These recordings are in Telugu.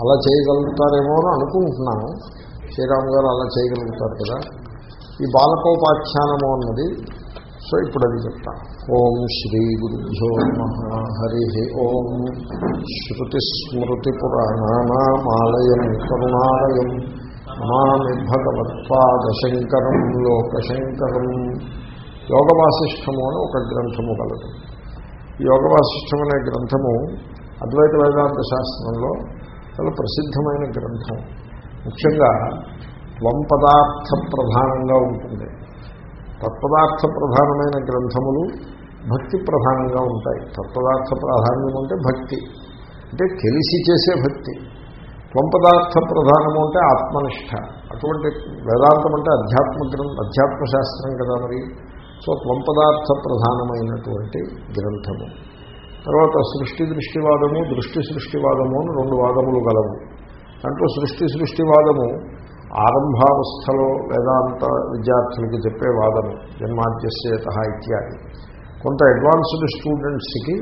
అలా చేయగలుగుతారేమో అని అనుకుంటున్నాను. శ్రీరామ్ గారు అలా చేయగలుగుతారు కదా. ఈ బాలకోపాఖ్యానము అన్నది సో ఇప్పుడు అది చెప్తాను ఓం శ్రీ గురుభ్యో నమ. హరి ఓం. శ్రుతిస్మృతిపురాణానామాలయం కరుణాలయం. నమామి భగవత్పాదశంకరం లోకశంకరం. యోగవాసిష్టము అని ఒక గ్రంథము కలదు. యోగవాసిష్టం అనే గ్రంథము అద్వైత వేదాంత శాస్త్రంలో చాలా ప్రసిద్ధమైన గ్రంథం. ముఖ్యంగా త్వం పదార్థ ప్రధానంగా ఉంటుంది. తత్పదార్థ ప్రధానమైన గ్రంథములు భక్తి ప్రధానంగా ఉంటాయి. తత్పదార్థ ప్రాధాన్యం అంటే భక్తి. అంటే తెలిసి చేసే భక్తి. త్వంపదార్థ ప్రధానము అంటే ఆత్మనిష్ట. అటువంటి వేదాంతం అంటే అధ్యాత్మ గ్రం అధ్యాత్మ శాస్త్రం కదా మరి. సో త్వంపదార్థ ప్రధానమైనటువంటి గ్రంథము. తర్వాత సృష్టి దృష్టివాదము దృష్టి సృష్టివాదము అని రెండు వాదములు గలవు. దాంట్లో సృష్టి సృష్టివాదము ఆరంభావస్థలో వేదాంత విద్యార్థులకి చెప్పే వాదము జన్మాద్యస్యత ఇత్యాది. కొంత అడ్వాన్స్డ్ స్టూడెంట్స్కి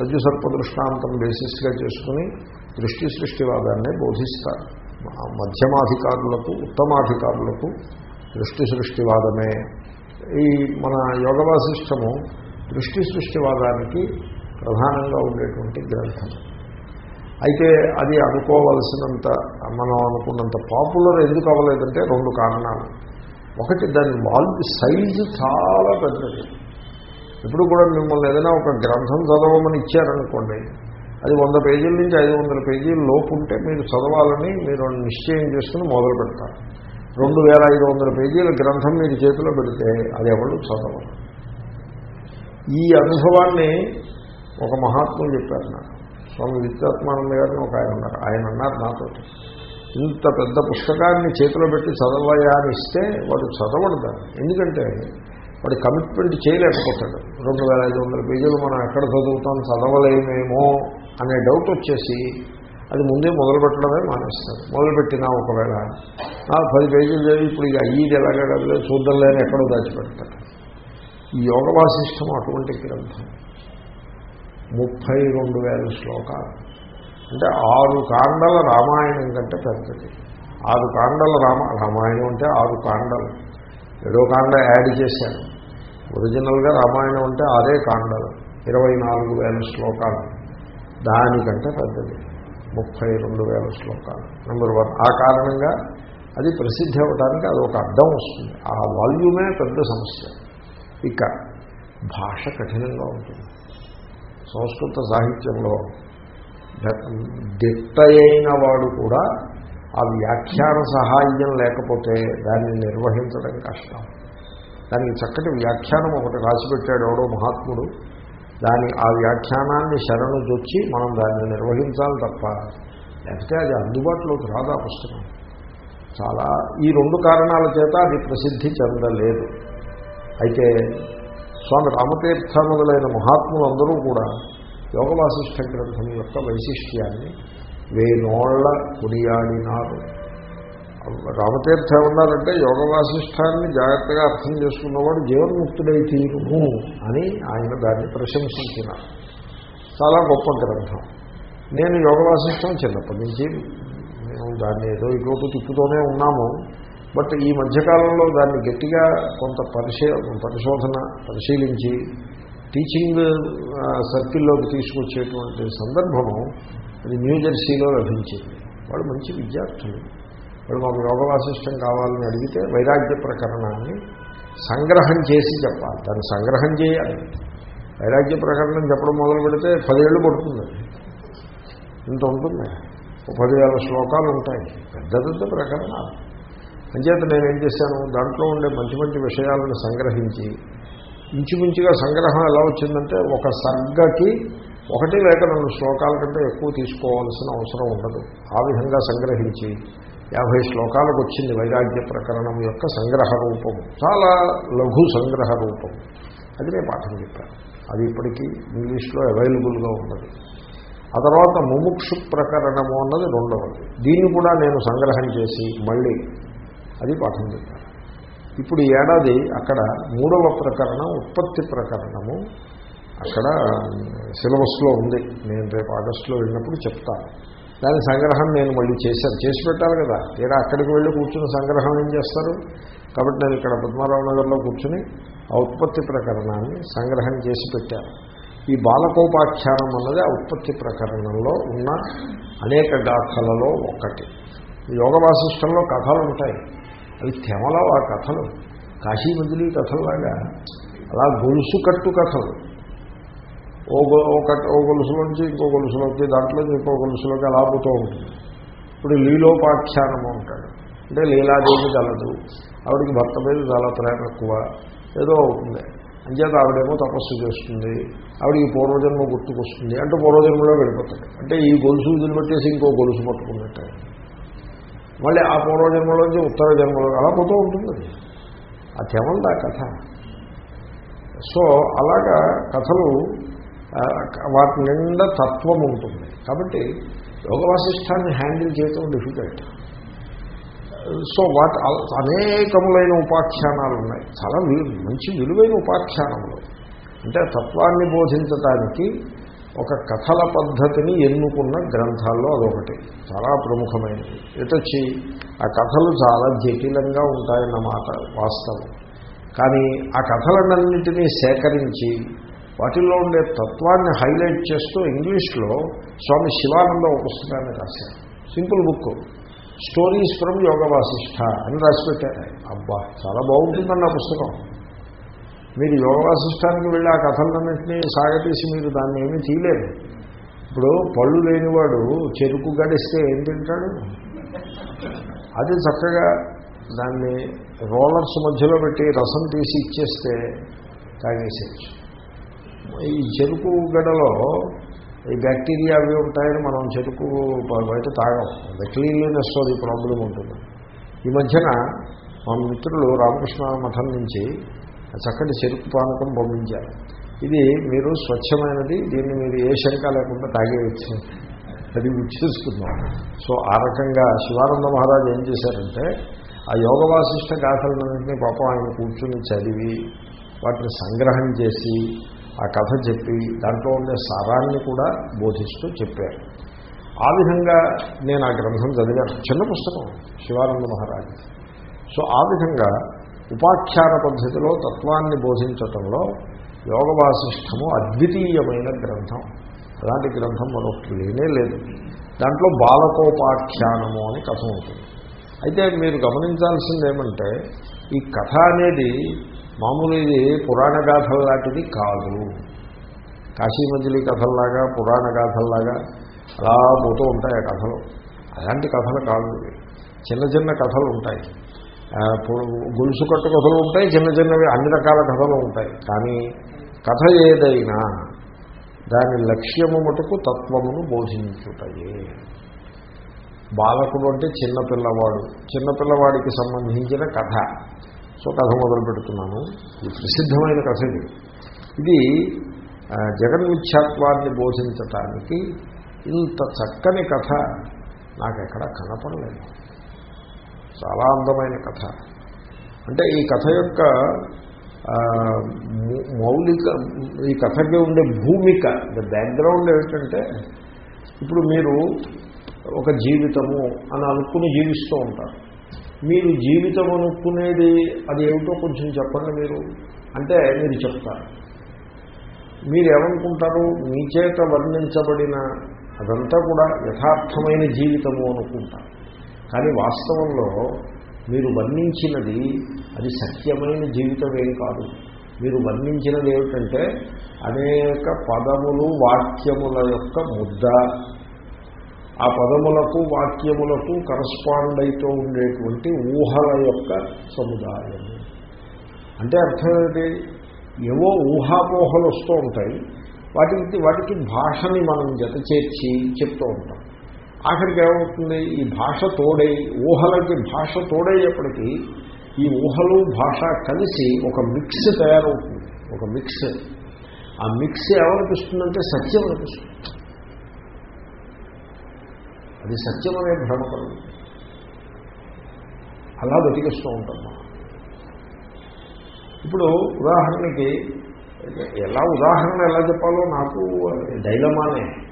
రజ్జు సర్పదృష్టాంతం బేసిస్గా చేసుకుని దృష్టి సృష్టివాదాన్ని బోధిస్తారు. మధ్యమాధికారులకు ఉత్తమాధికారులకు దృష్టి సృష్టివాదమే. ఈ మన యోగవాసిష్టము దృష్టి సృష్టివాదానికి ప్రధానంగా ఉండేటువంటి గ్రంథం. అయితే అది అనుకోవలసినంత మనం అనుకున్నంత పాపులర్ ఎందుకు అవ్వలేదంటే రెండు కారణాలు. ఒకటి దాని వాల్యూ సైజు చాలా పెద్దది. ఇప్పుడు కూడా మిమ్మల్ని ఏదైనా ఒక గ్రంథం చదవమని ఇచ్చారనుకోండి అది వంద పేజీల నుంచి ఐదు వందల పేజీల లోపు ఉంటే మీరు చదవాలని మీరు నిశ్చయం చేసుకుని మొదలు పెడతారు. రెండు వేల ఐదు వందల పేజీల గ్రంథం మీరు చేతిలో పెడితే అది ఎవరు చదవరు. ఈ అనుభవాన్ని ఒక మహాత్ములు చెప్పారు నాకు. స్వామి విద్యాత్మానంద గారిని ఒక ఆయన ఉన్నారు. ఆయన అన్నారు నాతో. ఇంత పెద్ద పుస్తకాన్ని చేతిలో పెట్టి చదవయా అని ఇస్తే వాడు చదవడు దాన్ని. ఎందుకంటే వాడు కమిట్మెంట్ చేయలేకపోతాడు. రెండు వేల ఐదు వందల పేజీలు మనం ఎక్కడ చదువుతాం చదవలేమేమో అనే డౌట్ వచ్చేసి అది ముందే మొదలు పెట్టడమే మానేస్తాడు మొదలుపెట్టినా ఒకవేళ పది పేజీలు చదివి ఇప్పుడు ఇక ఈది ఎలాగ చూద్దాం లేని ఎక్కడో దాచిపెడతాడు ఈ యోగ వాసిష్టం అటువంటి గ్రంథం. ముప్పై రెండు వేల శ్లోకాలు. అంటే ఆరు కాండల రామాయణం కంటే పెద్దది. ఆరు కాండల రామ రామాయణం అంటే ఆరు కాండలు. ఏడో కాండ యాడ్ చేశాను ఒరిజినల్గా రామాయణం అంటే ఆరే కాండలు. ఇరవై నాలుగు వేల శ్లోకాలు. దానికంటే పెద్దది. ముప్పై రెండు వేల శ్లోకాలు. నెంబర్ వన్ ఆ కారణంగా అది ప్రసిద్ధి అవ్వడానికి అది ఒక అర్థం వస్తుంది. ఆ వాల్యూమే పెద్ద సమస్య. ఇక భాష కఠినంగా ఉంటుంది. సంస్కృత సాహిత్యంలో దిట్టయైన వాడు కూడా ఆ వ్యాఖ్యాన సహాయం లేకపోతే దాన్ని నిర్వహించడం కష్టం. దానికి చక్కటి వ్యాఖ్యానం ఒకటి రాసిపెట్టాడు ఎవడో మహాత్ముడు. దాని ఆ వ్యాఖ్యానాన్ని శరణు చొచ్చి మనం దాన్ని నిర్వహించాలి తప్ప లేకపోతే అది అందుబాటులోకి రాదా పుస్తకం. చాలా ఈ రెండు కారణాల చేత అది ప్రసిద్ధి చెందలేదు. అయితే స్వామి రామతీర్థ మొదలైన మహాత్ములందరూ కూడా యోగ వాసిష్ఠ గ్రంథం యొక్క వైశిష్ట్యాన్ని వేనోళ్ళ కొనియాడినారు. రామతీర్థ ఏమన్నారంటే యోగ వాసిష్టాన్ని జాగ్రత్తగా అర్థం చేసుకున్నవాడు జీవన్ముక్తుడై తీరును అని ఆయన దాన్ని ప్రశంసించినారు. చాలా గొప్ప గ్రంథం. నేను యోగ వాసిష్టం చిన్నప్పటి నుంచి మేము దాన్ని ఏదో ఇటు తిప్పుతూనే ఉన్నాము. బట్ ఈ మధ్యకాలంలో దాన్ని గట్టిగా కొంత పరిశీ పరిశోధన పరిశీలించి టీచింగ్ సర్కిల్లోకి తీసుకొచ్చేటువంటి సందర్భము అది న్యూజెర్సీలో లభించింది. వాళ్ళు మంచి విద్యార్థులు వాళ్ళు మాకు యోగ వాసిష్టం కావాలని అడిగితే వైరాగ్య ప్రకరణాన్ని సంగ్రహం చేసి చెప్పాలి. దాన్ని సంగ్రహం చేయాలి. వైరాగ్య ప్రకరణం చెప్పడం మొదలు పెడితే పదేళ్ళు పడుతుంది. ఇంత ఉంటుంది? పదివేల శ్లోకాలు ఉంటాయి. పెద్ద పెద్ద ప్రకరణాలు. అంచేత నేనేం చేశాను? దాంట్లో ఉండే మంచి మంచి విషయాలను సంగ్రహించి ఇంచుమించుగా సంగ్రహం ఎలా వచ్చిందంటే ఒక సర్గకి ఒకటి లేక రెండు శ్లోకాల కంటే ఎక్కువ తీసుకోవాల్సిన అవసరం ఉండదు. ఆ విధంగా సంగ్రహించి యాభై శ్లోకాలకు వచ్చింది వైరాగ్య ప్రకరణం యొక్క సంగ్రహ రూపం. చాలా లఘు సంగ్రహ రూపం. అది నేను పాఠం చెప్పాను. అది ఇప్పటికీ ఇంగ్లీష్లో అవైలబుల్గా ఉన్నది. ఆ తర్వాత ముముక్షు ప్రకరణము అన్నది రెండవది. దీన్ని కూడా నేను సంగ్రహం చేసి మళ్ళీ అది పాఠం చెప్పాను ఇప్పుడు ఈ ఏడాది అక్కడ మూడవ ప్రకరణం ఉత్పత్తి ప్రకరణము అక్కడ సిలబస్లో ఉంది. నేను రేపు ఆగస్టులో వెళ్ళినప్పుడు చెప్తాను దాని సంగ్రహం నేను మళ్ళీ చేశాను. చేసి పెట్టాలి కదా. తీరా అక్కడికి వెళ్ళి కూర్చుని సంగ్రహం ఏం చేస్తారు? కాబట్టి నేను ఇక్కడ పద్మారావు నగర్లో కూర్చుని ఆ ఉత్పత్తి ప్రకరణాన్ని సంగ్రహం చేసి పెట్టాను. ఈ బాలకోపాఖ్యానం అన్నది ఆ ఉత్పత్తి ప్రకరణంలో ఉన్న అనేక గాథలలో ఒకటి. యోగ వాసిష్టంలో కథలు ఉంటాయి. అవి తెమలో ఆ కథలు. కాశీ మందిలి కథలాగా అలా గొలుసు కట్టు కథలు. ఓ ఓ ఓ గొలుసులోంచి ఇంకో గొలుసులోకి దాంట్లో ఇంకో గొలుసులోకి అలా పోతూ ఉంటుంది. ఇప్పుడు లీలోపాఖ్యానము ఉంటాడు అంటే లీలాదేవి కలదు. ఆవిడికి భర్త మీద చాలా ప్రేమ ఎక్కువ. ఏదో అవుతుంది. అంచేత ఆవిడేమో తపస్సు చేస్తుంది. ఆవిడికి పూర్వజన్మ గుర్తుకొస్తుంది. అంటే పూర్వజన్మలో వెళ్ళిపోతాడు. అంటే ఈ గొలుసు వదిలిపెట్టేసి ఇంకో గొలుసు పట్టుకున్నట్టు. మళ్ళీ ఆ పూర్వజన్మలోంచి ఉత్తర జన్మలో అలా పోతూ ఉంటుంది. అది. ఆ తెమంది కథ. సో అలాగా కథలు వాటి నిండా తత్వం ఉంటుంది. కాబట్టి యోగ వాసిష్టాన్ని హ్యాండిల్ చేయటం డిఫికల్ట్. సో వాటి అ- అనేకములైన ఉపాఖ్యానాలు ఉన్నాయి. చాలా మంచి విలువైన ఉపాఖ్యానములు. అంటే తత్వాన్ని బోధించటానికి ఒక కథల పద్ధతిని ఎన్నుకున్న గ్రంథాల్లో అదొకటి. చాలా ప్రముఖమైనది. ఎటొచ్చి ఆ కథలు చాలా జటిలంగా ఉంటాయన్నమాట వాస్తవం. కానీ ఆ కథలన్నింటినీ సేకరించి వాటిల్లో ఉండే తత్వాన్ని హైలైట్ చేస్తూ ఇంగ్లీష్లో స్వామి శివానంద ఒక పుస్తకాన్ని రాశారు. Simple book. Stories from Yoga Vasishtha అని రాసిపెట్టారు అబ్బా చాలా బాగుంటుందండి ఆ పుస్తకం. మీరు యోగాసిష్టానికి వెళ్ళి ఆ కథలన్నింటినీ సాగతీసి మీరు దాన్ని ఏమీ తీయలేరు ఇప్పుడు పళ్ళు లేనివాడు చెరుకు గడిస్తే ఏం తింటాడు? అది చక్కగా దాన్ని రోలర్స్ మధ్యలో పెట్టి రసం తీసి ఇచ్చేస్తే తాగేసేయచ్చు. ఈ చెరుకు గడలో ఈ బ్యాక్టీరియా అవి ఉంటాయని మనం చెరుకు బయట తాగం. క్లీన్లీనెస్ అది ప్రాబ్లం ఉంటుంది. ఈ మధ్యన మా మిత్రులు రామకృష్ణ మఠం నుంచి చక్కటి చెరుకు పానకం పంపించారు. ఇది మీరు స్వచ్ఛమైనది దీన్ని మీరు ఏ శంక లేకుండా తాగేయచ్చు. అది ఉచ్చేసుకుందాం సో ఆ రకంగా శివానంద మహారాజు ఏం చేశారంటే ఆ యోగ వాసిష్ట గాథలన్నింటినీ పాపం ఆయన కూర్చుని చదివి వాటిని సంగ్రహం చేసి ఆ కథ చెప్పి దాంట్లో ఉండే సారాన్ని కూడా బోధిస్తూ చెప్పారు. ఆ విధంగా నేను ఆ గ్రంథం చదివాను. చిన్న పుస్తకం శివానంద మహారాజు. సో ఆ విధంగా ఉపాఖ్యాన పద్ధతిలో తత్వాన్ని బోధించటంలో యోగ వాసిష్టము అద్వితీయమైన గ్రంథం. అలాంటి గ్రంథం మరొకటి లేనే లేదు. దాంట్లో బాలకోపాఖ్యానము అని కథ ఉంటుంది. అయితే మీరు గమనించాల్సింది ఏమంటే ఈ కథ అనేది మామూలు ఇది పురాణ గాథల్లాంటిది కాదు. కాశీ కథల్లాగా పురాణ గాథల్లాగా అలా పోతూ ఉంటాయి ఆ కథలు. అలాంటి కథలు కాదు చిన్న చిన్న కథలు ఉంటాయి. గొలుసు కట్టు కథలు ఉంటాయి చిన్న చిన్నవి అన్ని రకాల కథలు ఉంటాయి. కానీ కథ ఏదైనా దాని లక్ష్యము మటుకు తత్వమును బోధించుటయే. బాలకుడు అంటే చిన్నపిల్లవాడు చిన్నపిల్లవాడికి సంబంధించిన కథ. సో కథ మొదలు పెడుతున్నాను. ఇది ప్రసిద్ధమైన కథ ఇది. ఇది జగన్మిథ్యాత్వాన్ని బోధించటానికి ఇంత చక్కని కథ నాకెక్కడ కనపడలేదు. చాలా అందమైన కథ. అంటే ఈ కథ యొక్క మౌలిక ఈ కథకి ఉండే భూమిక ద బ్యాక్గ్రౌండ్ ఏమిటంటే ఇప్పుడు మీరు ఒక జీవితము అని అనుకుని జీవిస్తూ ఉంటారు. మీరు జీవితం అనుకునేది అది ఏమిటో కొంచెం చెప్పండి మీరు. అంటే మీరు చెప్తారు. మీరు ఏమనుకుంటారు మీ చేత వర్ణించబడిన అదంతా కూడా యథార్థమైన జీవితము అనుకుంటారు. కానీ వాస్తవంలో మీరు వర్ణించినది అది సత్యమైన జీవితం ఏం కాదు. మీరు వర్ణించినది ఏమిటంటే అనేక పదములు వాక్యముల యొక్క ముద్ద ఆ పదములకు వాక్యములకు కరస్పాండ్ అయితూ ఉండేటువంటి ఊహల యొక్క సముదాయం. అంటే అర్థం ఏంటి ఏవో ఊహాపోహలు వస్తూ ఉంటాయి. వాటికి వాటికి భాషని మనం జత చేర్చి చెప్తూ ఉంటాం. ఆఖరికి ఏమవుతుంది? ఈ భాష తోడై ఊహలకి భాష తోడయ్యేప్పటికీ ఈ ఊహలు భాష కలిసి ఒక మిక్స్ తయారవుతుంది. ఒక మిక్స్ ఆ మిక్స్ ఏమనిపిస్తుందంటే సత్యం అనిపిస్తుంది. అది సత్యం అనే భ్రమ కలుగుతుంది. అలా బతికిస్తూ ఉంటాం మనం. ఇప్పుడు ఉదాహరణకి ఎలా ఉదాహరణ ఎలా చెప్పాలో నాకు డైలమానే.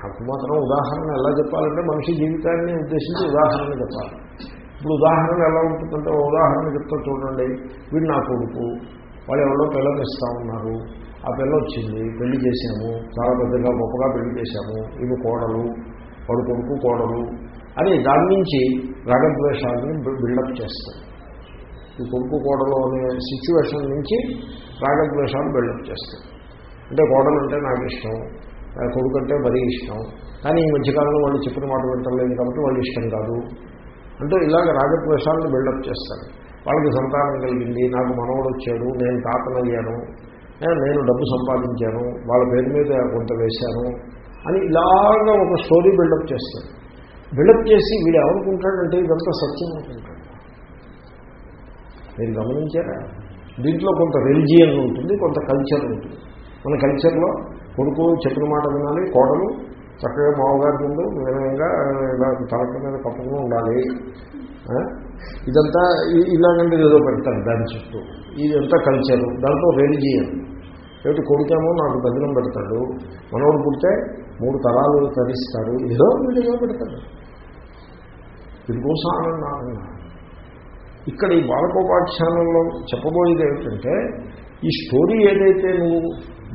నాకు మాత్రం ఉదాహరణ ఎలా చెప్పాలంటే మనిషి జీవితాన్ని ఉద్దేశించి ఉదాహరణ చెప్పాలి. ఇప్పుడు ఉదాహరణ ఎలా ఉంటుందంటే ఉదాహరణ చెప్తా చూడండి. వీడు నా కొడుకు. వాళ్ళు ఎవరో పిల్లనిస్తూ ఇస్తా ఉన్నారు. ఆ పిల్ల వచ్చింది. పెళ్ళి చేశాము. చాలా పెద్దగా గొప్పగా పెళ్ళి చేశాము. ఇవి కోడలు. వాడు కొడుకు కోడలు అని దాని నుంచి రాగద్వేషాలని బిల్డప్ చేస్తాడు. ఈ కొడుకు కోడలు అనే సిచ్యువేషన్ నుంచి రాగద్వేషాలు బిల్డప్ చేస్తాడు. అంటే కోడలు అంటే నాకు ఇష్టం. ఆ మరీ ఇష్టం. కానీ ఈ మధ్యకాలంలో వాళ్ళు చెప్పిన మాట వింటలేదు కాబట్టి వాళ్ళు ఇష్టం కాదు. అంటే ఇలాగ రాజద్వేషాలను బిల్డప్ చేస్తారు. వాళ్ళకి సంతానం కలిగింది నాకు మనవడు వచ్చాడు నేను తాతనయ్యాను నేను డబ్బు సంపాదించాను వాళ్ళ పేరు మీద కొంత వేశాను అని ఇలాగ ఒక స్టోరీ బిల్డప్ చేస్తాడు బిల్డప్ చేసి వీడు ఏమనుకుంటాడంటే ఇదంతా సత్యం అనుకుంటాడు. మీరు గమనించారా? దీంట్లో కొంత రిలిజియన్ ఉంటుంది కొంత కల్చర్ ఉంటుంది. మన కల్చర్లో కొడుకు చెప్పిన మాట వినాలి కోడలు చక్కగా మామగారి ముందు వినయంగా ఇలా తలక మీద పక్కన ఉండాలి. ఇదంతా ఇలాగంటే ఏదో పెడతారు దాని చుట్టూ. ఇదంతా కల్చరు దాంట్లో రిలిజియన్ ఏమిటి కొడుకేమో నాకు దగ్గర పెడతాడు మనోడు పుడితే మూడు తరాలు తరిస్తాడు ఏదో వీడు ఏదో పెడతాడు. వీడి కోసం ఆనందంగా ఇక్కడ ఈ బాలకోపాఖ్యానంలో చెప్పబోయేది ఏమిటంటే ఈ స్టోరీ ఏదైతే నువ్వు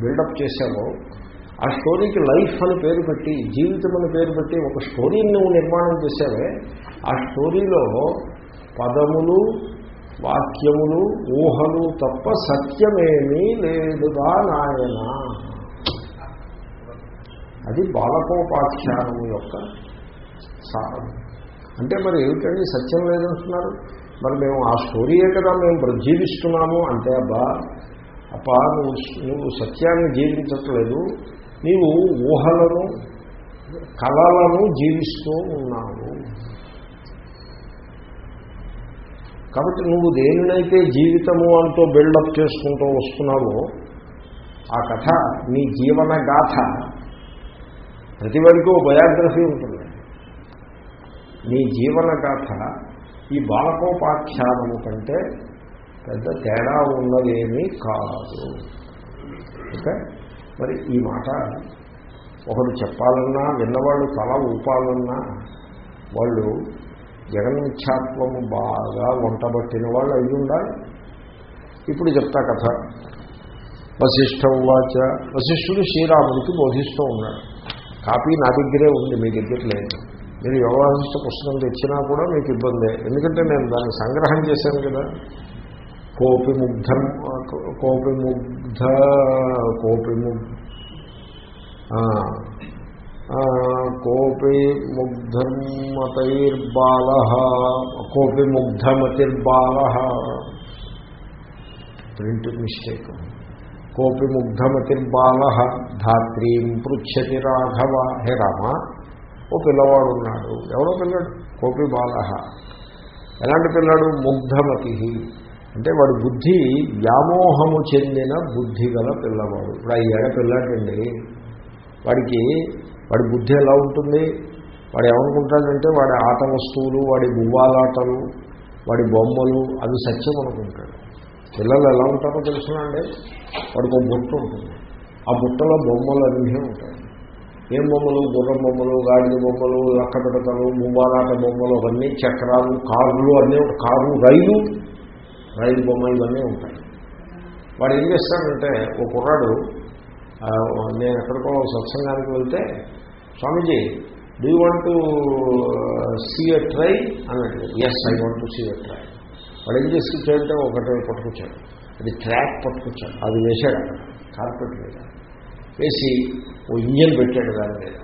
బిల్డప్ చేశావో ఆ స్టోరీకి లైఫ్ అని పేరు పెట్టి జీవితం అని పేరు పెట్టి ఒక స్టోరీని నువ్వు నిర్మాణం చేసావే ఆ స్టోరీలో పదములు వాక్యములు ఊహలు తప్ప సత్యమేమీ లేదుగా నాయన. అది బాలకోపాఖ్యానం యొక్క సారం. అంటే మరి ఏమిటండి సత్యం లేదంటున్నారు? మరి మేము ఆ స్టోరీయే కదా మేము ప్రజీవిస్తున్నాము అంటే అబ్బా అప్ప నువ్వు నువ్వు సత్యాన్ని జీవించట్లేదు నీవు ఊహలను కళలను జీవిస్తూ ఉన్నావు. కాబట్టి నువ్వు దేనినైతే జీవితము అంటూ బిల్డప్ చేసుకుంటూ వస్తున్నావో ఆ కథ నీ జీవన గాథ ప్రతి వరకు బయోగ్రఫీ ఉంటుంది. నీ జీవన గాథ ఈ బాలకోపాఖ్యానము కంటే పెద్ద తేడా ఉన్నదేమీ కాదు. ఓకే? మరి ఈ మాట ఒకడు చెప్పాలన్నా విన్నవాళ్ళు తల ఊపాలన్నా వాళ్ళు జగన్మిథ్యాత్వము బాగా వంటబట్టిన వాళ్ళు అయి ఉండాలి. ఇప్పుడు చెప్తా కథ. వశిష్ఠం వాచ వశిష్ఠుడు శ్రీరాముడికి బోధిస్తూ ఉన్నాడు. కాపీ నా దగ్గరే ఉంది మీ దగ్గర లేదు. మీరు యోగాంశ పుస్తకం తెచ్చినా కూడా మీకు ఇబ్బందే. ఎందుకంటే నేను దాన్ని సంగ్రహం చేశాను కదా. కోపి ముగ్ధం కోపి ముగ్ధ కోపి ముగ్ కోపి ముగ్ధమతైర్బాల కోపి ముగ్ధమతిర్బాల ప్రింట్ మిస్టేక్ కోపి ముగ్ధమతిర్బాల ధాత్రీం పృచ్చతి రాఘవ. హే రామ ఓ పిల్లవాడు ఉన్నాడు. ఎవరో పిల్లాడు? కోపి బాల ఎలాంటి పిల్లాడు? ముగ్ధమతి అంటే వాడి బుద్ధి వ్యామోహము చెందిన బుద్ధి గల పిల్లవాడు. ఇప్పుడు ఆ ఏడ పిల్లాడండి వాడికి వాడి బుద్ధి ఎలా ఉంటుంది? వాడు ఏమనుకుంటాడంటే వాడి ఆట వస్తువులు వాడి గువ్వాలాటలు వాడి బొమ్మలు అవి సత్యం అనుకుంటాడు. పిల్లలు ఎలా ఉంటారో తెలుసునండి వాడికి ఒక బుట్ట ఉంటుంది. ఆ బుట్టలో బొమ్మలు అన్నీ ఉంటాయి. ఏం బొమ్మలు? గుర్రం బొమ్మలు గాడిద బొమ్మలు లక్క పిడతలు గువ్వాలాట బొమ్మలు అవన్నీ చక్రాలు కార్లు అన్నీ ఉంటాయి. కారు రైలు రైలు బొమ్మ ఇవన్నీ ఉంటాయి. వాడు ఏం చేస్తాడంటే ఓ కుర్రాడు నేను ఎక్కడికో సత్సంగానికి వెళ్తే Swamiji do you want to see a try అన్నట్టు yes I want to see a try వాడు ఏం చేసుకుంటే ఒకటి పట్టుకొచ్చాడు. అది ట్రాక్ పట్టుకొచ్చాడు. అది వేశాడు అక్కడ. కార్పెట్ మీద. వేసి ఓ ఇంజన్ పెట్టాడు దాని మీద.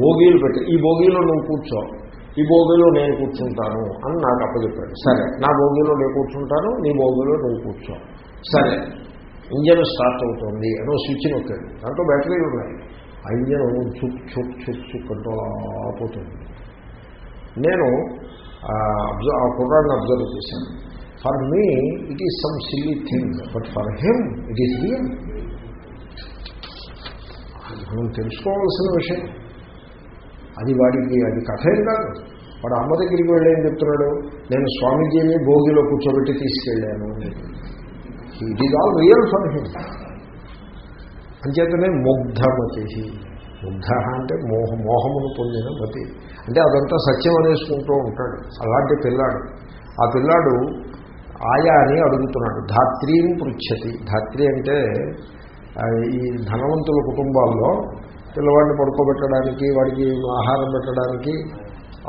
భోగీలు పెట్టాడు. ఈ భోగీలో నువ్వు కూర్చో. ఈ బోగీలో నేను కూర్చుంటాను అని నాకు అప్పచెప్పాడు. సరే. నా బోగీలో నేను కూర్చుంటాను నీ బోగీలో నువ్వు కూర్చో. సరే. ఇంజన్ స్టార్ట్ అవుతుంది అని స్విచ్ నొక్కాడు. దాంట్లో బ్యాటరీలు ఉన్నాయి. ఆ ఇంజన్ చుక్ చుక్ చుక్ చుక్ అంటూ అలా పోతుంది. నేను ఆ కుర్రాన్ని అబ్జర్వ్ చేశాను. For me it is some silly thing but for him it is real మనం తెలుసుకోవాల్సిన విషయం. అది వాడికి అది కథ ఏం కాదు. వాడు అమ్మ దగ్గరికి వెళ్ళి ఏం చెప్తున్నాడు? నేను స్వామీజీని భోగిలో కూర్చోబెట్టి తీసుకెళ్ళాను it is all real for him అంచేతనే ముగ్ధమతి. ముగ్ధ అంటే మోహ మోహమును పొందిన మతి. అంటే అదంతా సత్యం అనేసుకుంటూ ఉంటాడు. అలాంటి పిల్లాడు. ఆ పిల్లాడు ఆయా అని అడుగుతున్నాడు. ధాత్రీని పృచ్చతి ధాత్రి అంటే ఈ ధనవంతుల కుటుంబాల్లో పిల్లవాడిని పడుకోబెట్టడానికి వాడికి ఆహారం పెట్టడానికి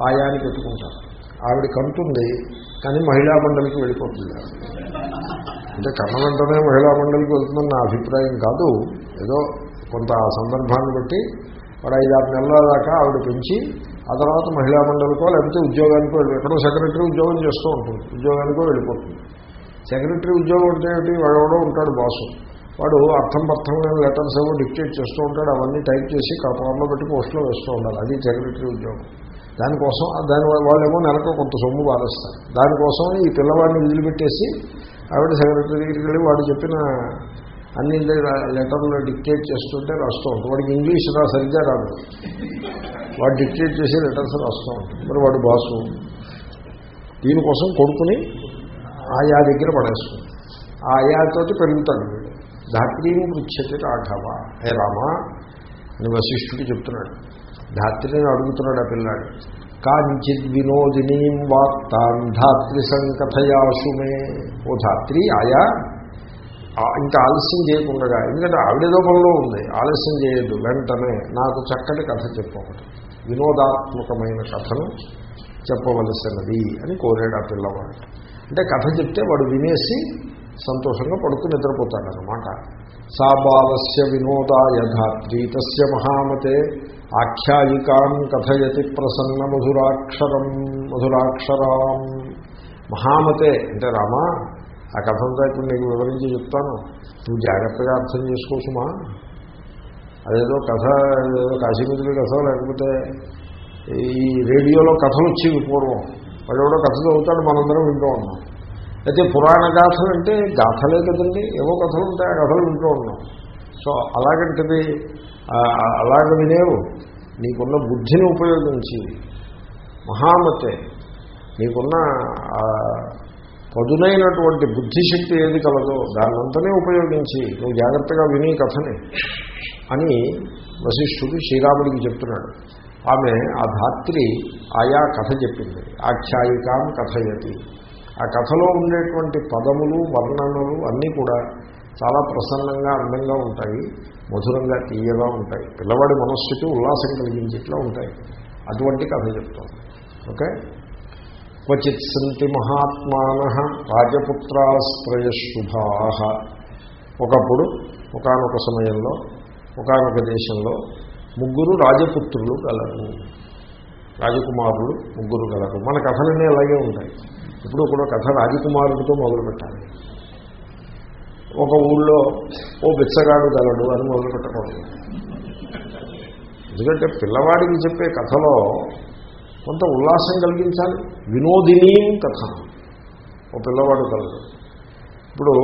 ఆయాని పెట్టుకుంటారు. ఆవిడ కంటుంది కానీ మహిళా మండలికి వెళ్ళిపోతుంది. అంటే కన్న వెంటనే మహిళా మండలికి వెళ్తుందని నా అభిప్రాయం కాదు. ఏదో కొంత సందర్భాన్ని బట్టి వాడు ఐదు ఆరు నెలల దాకా ఆవిడ పెంచి ఆ తర్వాత మహిళా మండలికో లేకపోతే ఉద్యోగానికో ఎక్కడో సెక్రటరీ ఉద్యోగం చేస్తూ ఉంటుంది ఉద్యోగానికో వెళ్ళిపోతుంది. సెక్రటరీ ఉద్యోగం అంటే ఏమిటి? వాడు ఉంటాడు బాసు. వాడు అర్థం అర్థమైన లెటర్స్ ఏవో డిక్టేట్ చేస్తూ ఉంటాడు అవన్నీ టైప్ చేసి కపరంలో పెట్టి పోస్టులో వేస్తూ ఉండాలి. అది సెక్రటరీ ఉద్యోగం. దానికోసం దాని వాళ్ళేమో నెలకు కొంత సొమ్ము బాధిస్తారు దానికోసం ఈ పిల్లవాడిని వదిలిపెట్టేసి ఆవిడ సెక్రటరీ దగ్గరికి వెళ్ళి వాడు చెప్పిన అన్ని లెటర్లు డిక్టేట్ చేస్తుంటే రాస్తూ ఉంటాడు. వాడికి ఇంగ్లీష్ రా సరిగ్గా రాదు. వాడు డిక్టేట్ చేసి లెటర్స్ రాస్తూ ఉంటాడు. మరి వాడు బాసు. దీనికోసం కొడుకుని ఆయా దగ్గర పడేస్తుంది ఆ ఆయాతోటి పెరుగుతాడు. ధాత్రీం పృచ్చతి రాఘవ. హే రామ అని వశిష్ఠుడు చెప్తున్నాడు. ధాత్రిని అడుగుతున్నాడు ఆ పిల్లాడు. కాంచిద్ వినోదినీం వార్తాం ధాత్రి సంకథయాశుమే ఓ ధాత్రి ఆయా ఇంకా ఆలస్యం చేయకుండా ఎందుకంటే ఆవిడేదో పనిలో ఉంది ఆలస్యం చేయొద్దు వెంటనే నాకు చక్కటి కథ చెప్పఒకటి వినోదాత్మకమైన కథను చెప్పవలసినది అని కోరాడు ఆ పిల్లవాడు. అంటే కథ చెప్తే వాడు వినేసి సంతోషంగా పడుకుని నిద్రపోతాడనమాట సా బాలస్య వినోదాయ ధాత్రి తస్య మహామతే ఆఖ్యాయికాం కథయతి ప్రసన్న మధురాక్షరం మధురాక్షరాం. మహామతే అంటే రామా? ఆ కథంతో ఇప్పుడు నీకు వివరించి చెప్తాను. నువ్వు జాగ్రత్తగా అర్థం చేసుకోసుమా అదేదో కథ ఏదో కథ లేకపోతే ఈ రేడియోలో కథలు వచ్చేవి పూర్వం. వాడు కథ చదువుతాడు మనందరం వింటూ ఉన్నాం. అయితే పురాణ గాథలు అంటే గాథలే కదండి. ఏవో కథలు ఉంటాయి ఆ కథలు వింటూ ఉన్నాం. సో అలాగంటిది ఆ, అలాగ నీకున్న బుద్ధిని ఉపయోగించి మహామతే నీకున్న పదునైనటువంటి బుద్ధిశక్తి ఏది కలదో దాన్నంతనే ఉపయోగించి నువ్వు జాగ్రత్తగా విని కథని అని వశిష్ఠుడు శ్రీరాముడికి చెప్తున్నాడు. ఆమె ఆ ధాత్రి ఆయా కథ చెప్పింది. ఆఖ్యాయికాం కథయతి. ఆ కథలో ఉండేటువంటి పదములు వర్ణనలు అన్నీ కూడా చాలా ప్రసన్నంగా అందంగా ఉంటాయి. మధురంగా తీయగా ఉంటాయి. పిల్లవాడి మనస్సుకి ఉల్లాసం కలిగించేట్లా ఉంటాయి. అటువంటి కథ చెప్తాం ఓకే? క్వచిత్ సంతి మహాత్మాన రాజపుత్రాశ్రయశుభా ఒకప్పుడు ఒకనొక సమయంలో ఒకనొక దేశంలో ముగ్గురు రాజపుత్రులు గలరు. రాజకుమారులు ముగ్గురు గలరు. మన కథలన్నీ అలాగే ఉంటాయి. ఇప్పుడు కూడా కథ రాజకుమారుడితో మొదలుపెట్టాలి. ఒక ఊళ్ళో ఓ బిచ్చగాడు గలడు అని మొదలుపెట్టకూడదు. ఎందుకంటే పిల్లవాడికి చెప్పే కథలో కొంత ఉల్లాసం కలిగించాలి. వినోదినీ కథ ఓ పిల్లవాడు కలడు ఇప్పుడు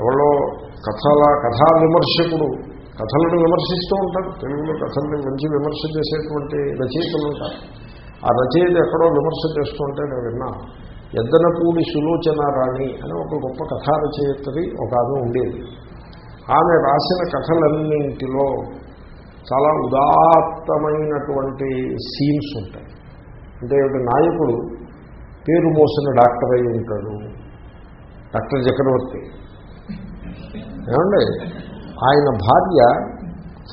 ఎవరో కథల కథా విమర్శకుడు కథలను విమర్శిస్తూ ఉంటారు తెలుగులో కథల్ని మంచి విమర్శ చేసేటువంటి రచయితలు ఉంటారు. ఆ రచయిత ఎక్కడో విమర్శ చేస్తుంటే నేను విన్నా ఎద్దనపూడి సులోచన రాణి అని ఒక గొప్ప కథా రచయితది ఒక ఆమె ఉండేది. ఆమె రాసిన కథలన్నింటిలో చాలా ఉదాత్తమైనటువంటి సీన్స్ ఉంటాయి. అంటే ఒక నాయకుడు పేరు మోసిన డాక్టర్ అయి ఉంటాడు డాక్టర్ చక్రవర్తి. ఏమండి? ఆయన భార్య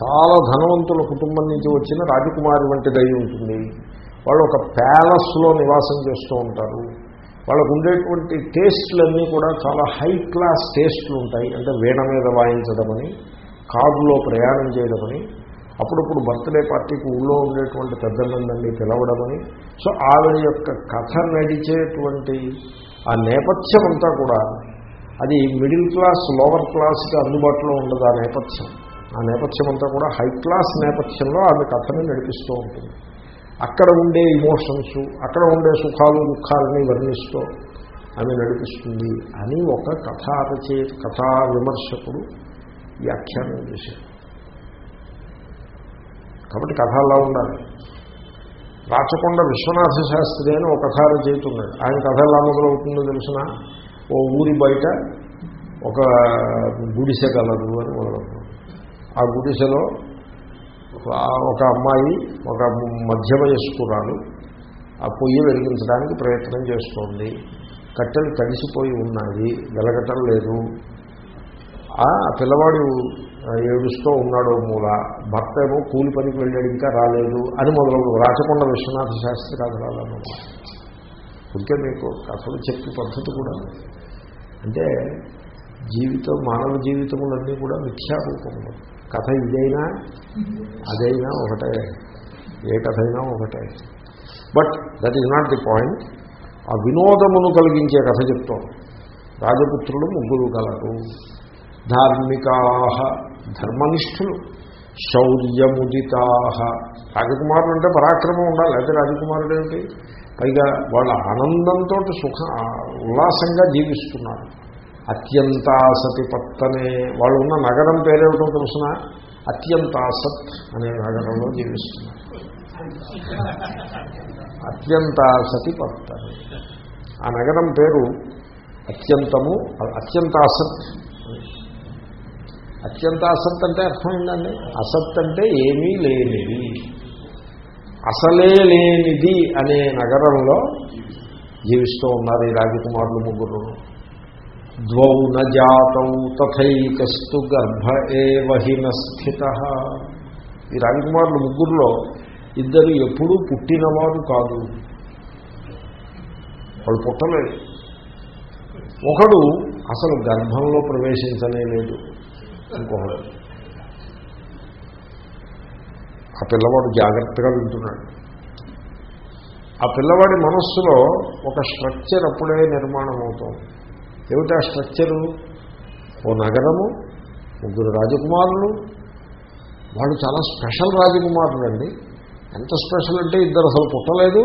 చాలా ధనవంతుల కుటుంబం నుంచి వచ్చిన రాజకుమారి వంటిది అయి ఉంటుంది. వాళ్ళు ఒక ప్యాలెస్లో నివాసం చేస్తూ ఉంటారు. వాళ్ళకు ఉండేటువంటి టేస్ట్లన్నీ కూడా చాలా హై క్లాస్ టేస్ట్లు ఉంటాయి. అంటే వీణ మీద వాయించడమని కారులో ప్రయాణం చేయడమని అప్పుడప్పుడు బర్త్డే పార్టీకి ఊళ్ళో ఉండేటువంటి పెద్దలందరినీ పిలవడమని. సో ఆవిడ యొక్క కథ నడిచేటువంటి ఆ నేపథ్యం అంతా కూడా అది మిడిల్ క్లాస్ లోవర్ క్లాస్కి అందుబాటులో ఉండదు ఆ నేపథ్యం. ఆ నేపథ్యం అంతా కూడా హై క్లాస్ నేపథ్యంలో ఆమె కథని నడిపిస్తూ ఉంటుంది. అక్కడ ఉండే ఇమోషన్స్ అక్కడ ఉండే సుఖాలు దుఃఖాలని వర్ణిస్తూ ఆమె నడిపిస్తుంది అని ఒక కథా రచయ కథా విమర్శకుడు వ్యాఖ్యానం చేశాడు. కాబట్టి కథ అలా ఉండాలి. రాచకొండ విశ్వనాథ శాస్త్రి అని ఒక కథ రచయిత ఉన్నాడు ఆయన కథ ఎలా మొదలవుతుందో తెలిసిన? ఓ ఊరి బయట ఒక గుడిసె కలదు అని మొదలవుతుంది. ఆ గుడిసెలో ఒక అమ్మాయి ఒక మధ్య వయస్కురాలు ఆ పొయ్యి వెలిగించడానికి ప్రయత్నం చేస్తోంది. కట్టెలు తడిసిపోయి ఉన్నాయి. వెలగటం లేదు. ఆ పిల్లవాడు ఏడుస్తూ ఉన్నాడో మూల. భర్త ఏమో కూలి పనికి వెళ్ళాడు ఇంకా రాలేదు అని మొదలు రాచకొండ విశ్వనాథ శాస్త్రి కథ రాలను ఇంకే మీకు కథలు చెప్పే పద్ధతి కూడా. అంటే జీవితం మానవ జీవితములన్నీ కూడా మిథ్యారూపములు. కథ ఇదైనా అదైనా ఒకటే. ఏ కథ అయినా ఒకటే. But that is not the point ఆ వినోదమును కలిగించే కథ చెప్తాం. రాజపుత్రుడు ముగ్గురు కలరు ధార్మికా ధర్మనిష్ఠులు. శౌర్యముదితా రాజకుమారుడు అంటే పరాక్రమం ఉండాలి. అయితే రాజకుమారుడు ఏమిటి? పైగా వాళ్ళ ఆనందంతో సుఖ ఉల్లాసంగా జీవిస్తున్నారు. అత్యంతాసతి పత్తనే వాళ్ళు ఉన్న నగరం పేరేమిటో తెలుసిన? అత్యంతాసత్ అనే నగరంలో జీవిస్తున్నారు. అత్యంతాసతి పత్తనే ఆ నగరం పేరు అత్యంతము అత్యంత అసత్ అత్యంత అసత్ అంటే అర్థమైందండి అసత్ అంటే ఏమీ లేనిది. అసలే లేనిది అనే నగరంలో జీవిస్తూ ఉన్నారు ఈ రాజకుమారులు ముగ్గురు ద్వౌ నజాతౌ తథైకస్తు గర్భ ఏవహిన స్థిత. ఈ రాజకుమారులు ముగ్గురులో ఇద్దరు ఎప్పుడూ పుట్టినవారు కాదు. వాళ్ళు పుట్టలేదు. ఒకడు అసలు గర్భంలో ప్రవేశించనే లేదు. ఇంకొకడు. ఆ పిల్లవాడు జాగ్రత్తగా వింటున్నాడు. ఆ పిల్లవాడి మనస్సులో ఒక స్ట్రక్చర్ అప్పుడే నిర్మాణం అవుతుంది ఏమిటి ఆ స్ట్రక్చరు? ఓ నగరము ముగ్గురు రాజకుమారులు. వాళ్ళు చాలా స్పెషల్ రాజకుమారులు అండి ఎంత స్పెషల్ అంటే ఇద్దరు అసలు పుట్టలేదు.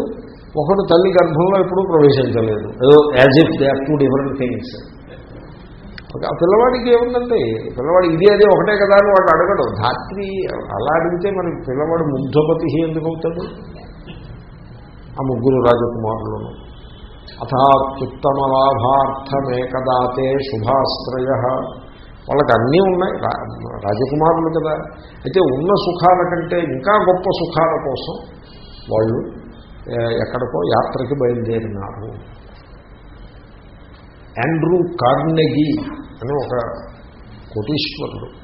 ఒకడు తల్లి గర్భంలో ఎప్పుడూ ప్రవేశించలేదు. ఏదో as if they two different things ఆ పిల్లవాడికి ఏముందంటే పిల్లవాడు ఇది అదే ఒకటే కదా అని వాడు అడగడు. ధాత్రి అలా అడిగితే మనకి పిల్లవాడు ముగ్ధపతి ఎందుకు అవుతాడు? ఆ ముగ్గురు రాజకుమారులను. అథాత్యుత్తమ లాభార్థమేకదాతే శుభాశ్రయ. వాళ్ళకి అన్నీ ఉన్నాయి. రా- రాజకుమారులు కదా. అయితే ఉన్న సుఖాల కంటే ఇంకా గొప్ప సుఖాల కోసం వాళ్ళు ఎక్కడికో యాత్రకి బయలుదేరినారు. ఆండ్రూ కార్నెగీ అని ఒక కోటీశ్వరుడు.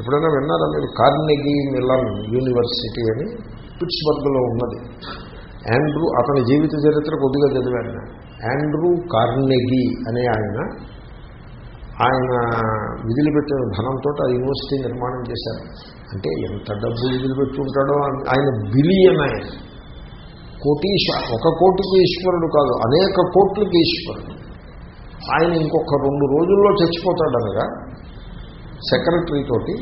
ఎప్పుడైనా విన్నారా మీరు? కార్నెగీ మిలన్ యూనివర్సిటీ అని పిట్స్బర్గ్లో ఉన్నది. ఆండ్రూ అతని జీవిత చరిత్ర కొద్దిగా చదివాను యాండ్రూ ఆండ్రూ కార్నెగీ అనే ఆయన ఆయన విధులుపెట్టిన ధనంతో ఆ యూనివర్సిటీ నిర్మాణం చేశారు. అంటే ఎంత డబ్బు విధులు ఉంటాడో ఆయన బిలియన్ ఆయన కోటీశ ఒక కోటికి ఈశ్వరుడు కాదు అనేక కోట్లకి ఈశ్వరుడు. ఆయన ఇంకొక రెండు రోజుల్లో చచ్చిపోతాడనగా సెక్రటరీ తోటి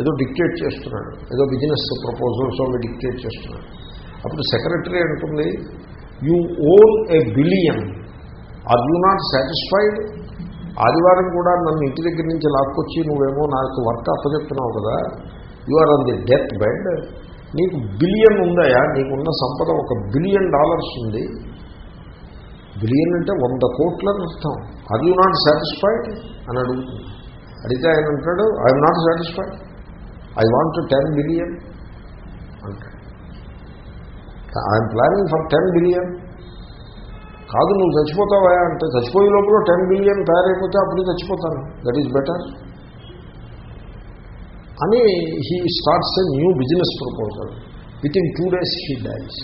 ఏదో డిక్టేట్ చేస్తున్నాడు. ఏదో బిజినెస్ ప్రపోజల్స్ అవి డిక్టేట్ చేస్తున్నాడు. అప్పుడు సెక్రటరీ అంటుంది you own a billion are you not satisfied ఆదివారం కూడా నన్ను ఇంటి దగ్గర నుంచి లాక్కొచ్చి నువ్వేమో నాకు వర్క్ అప్పచెప్తున్నావు కదా. You are on the death bed నీకు బిలియన్ ఉందాయా? నీకున్న సంపద ఒక బిలియన్ డాలర్స్ ఉంది. బిలియన్ అంటే వంద కోట్ల అర్థం. ఆర్ యూ నాట్ సాటిస్ఫైడ్ అని అడుగుతుంది. అడిగితే ఆయన అంటాడు I'm not satisfied I want ten billion I'm planning for ten billion కాదు నువ్వు చచ్చిపోతావా అంటే చచ్చిపోయే లోపల టెన్ బిలియన్ తయారైపోతే అప్పుడు చచ్చిపోతాను. దట్ ఈజ్ బెటర్ అని he starts a new business proposal with in two days he dies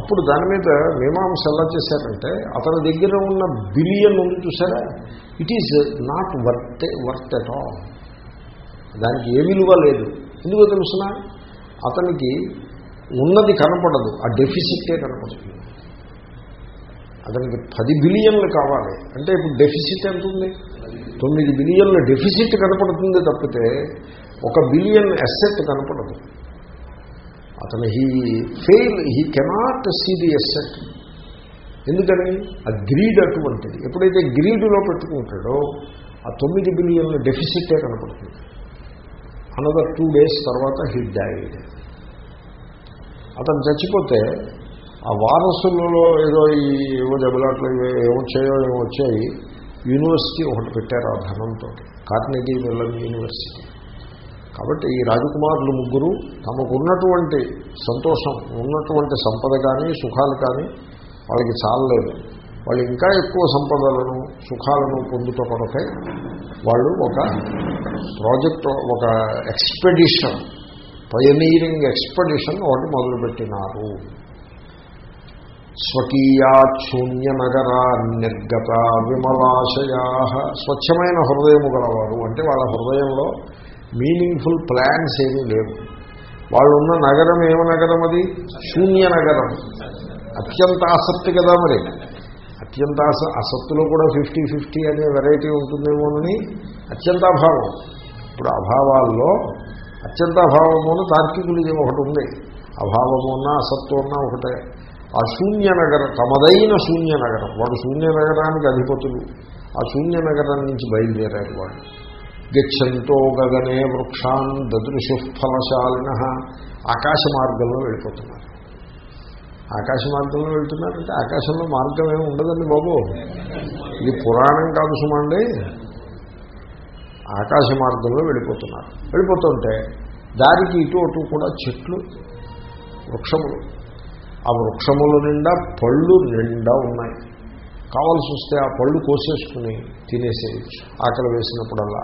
అప్పుడు దాని మీద మీమాంస ఎలా చేశారంటే అతని దగ్గర ఉన్న బిలియన్ ఉంది చూసారా it is not worth worth at all దానికి ఏ విలువ లేదు. ఎందుకో తెలుసిన? అతనికి ఉన్నది కనపడదు ఆ డెఫిసిటే కనపడుతుంది. అతనికి పది బిలియన్లు కావాలి. అంటే ఇప్పుడు డెఫిసిట్ ఎంత ఉంది తొమ్మిది బిలియన్ల డెఫిసిట్ కనపడుతుంది తప్పితే ఒక బిలియన్ ఎస్సెట్ కనపడదు. అతను he fail he cannot see the asset ఎందుకని? ఆ గ్రీడ్ అటువంటిది. ఎప్పుడైతే గ్రీడ్లో పెట్టుకుంటాడో ఆ తొమ్మిది బిలియన్ల డెఫిసిటే కనపడుతుంది. అనదర్ టూ డేస్ తర్వాత హీ డైడ్ అతను చచ్చిపోతే ఆ వారసులలో ఏదో ఈ ఏవో దెబ్బలాట్లు ఏమొచ్చాయో ఏమో వచ్చాయి యూనివర్సిటీ ఒకటి పెట్టారు ఆ ధనంతో కార్నెగీ మిల్లన్ యూనివర్సిటీ. కాబట్టి ఈ రాజకుమారులు ముగ్గురు తమకున్నటువంటి సంతోషం ఉన్నటువంటి సంపద కానీ సుఖాలు కానీ వాళ్ళకి చాలలేదు. వాళ్ళు ఇంకా ఎక్కువ సంపదలను సుఖాలను పొందుట కొరకై వాళ్ళు ఒక ప్రాజెక్ట్ ఒక ఎక్స్పెడిషన్ పయనీరింగ్ ఎక్స్పెడిషన్ ఒకటి మొదలుపెట్టినారు. స్వకీయాశూన్య నగరా నిర్గత విమలాశయా. స్వచ్ఛమైన హృదయము గలవారు. అంటే వాళ్ళ హృదయంలో మీనింగ్ఫుల్ ప్లాన్స్ ఏమీ లేవు. వాళ్ళున్న నగరం ఏమ నగరం అది? శూన్య నగరం. అత్యంత ఆసక్తి కదా మరి. అత్యంత ఆస అసత్తులో కూడా ఫిఫ్టీ ఫిఫ్టీ అనే వెరైటీ ఉంటుందేమోనని అత్యంతాభావం ఇప్పుడు అభావాల్లో అత్యంత అభావమును తార్కికులు ఇది ఒకటి ఉంది. అభావము ఉన్నా ఒకటే. ఆ శూన్య నగరం తమదైన శూన్య నగరం వాడు శూన్య నగరానికి అధిపతులు. ఆ శూన్య నగరం నుంచి బయలుదేరారు వాడు. గచ్చంతో గగనే వృక్షాన్ దదృశు ఫలశాలిన ఆకాశ మార్గంలో వెళ్ళిపోతున్నారు. ఆకాశ మార్గంలో వెళ్తున్నారంటే ఆకాశంలో మార్గం ఏమి ఉండదండి బాబు. ఇది పురాణం కాదు సుమండి. ఆకాశ మార్గంలో వెళ్ళిపోతున్నారు. వెళ్ళిపోతుంటే దారికి ఇటు అటు కూడా చెట్లు వృక్షములు. ఆ వృక్షముల నిండా పళ్ళు నిండా ఉన్నాయి. కావాల్సి వస్తే ఆ పళ్ళు కోసేసుకుని తినేసేయచ్చు. ఆకలి వేసినప్పుడల్లా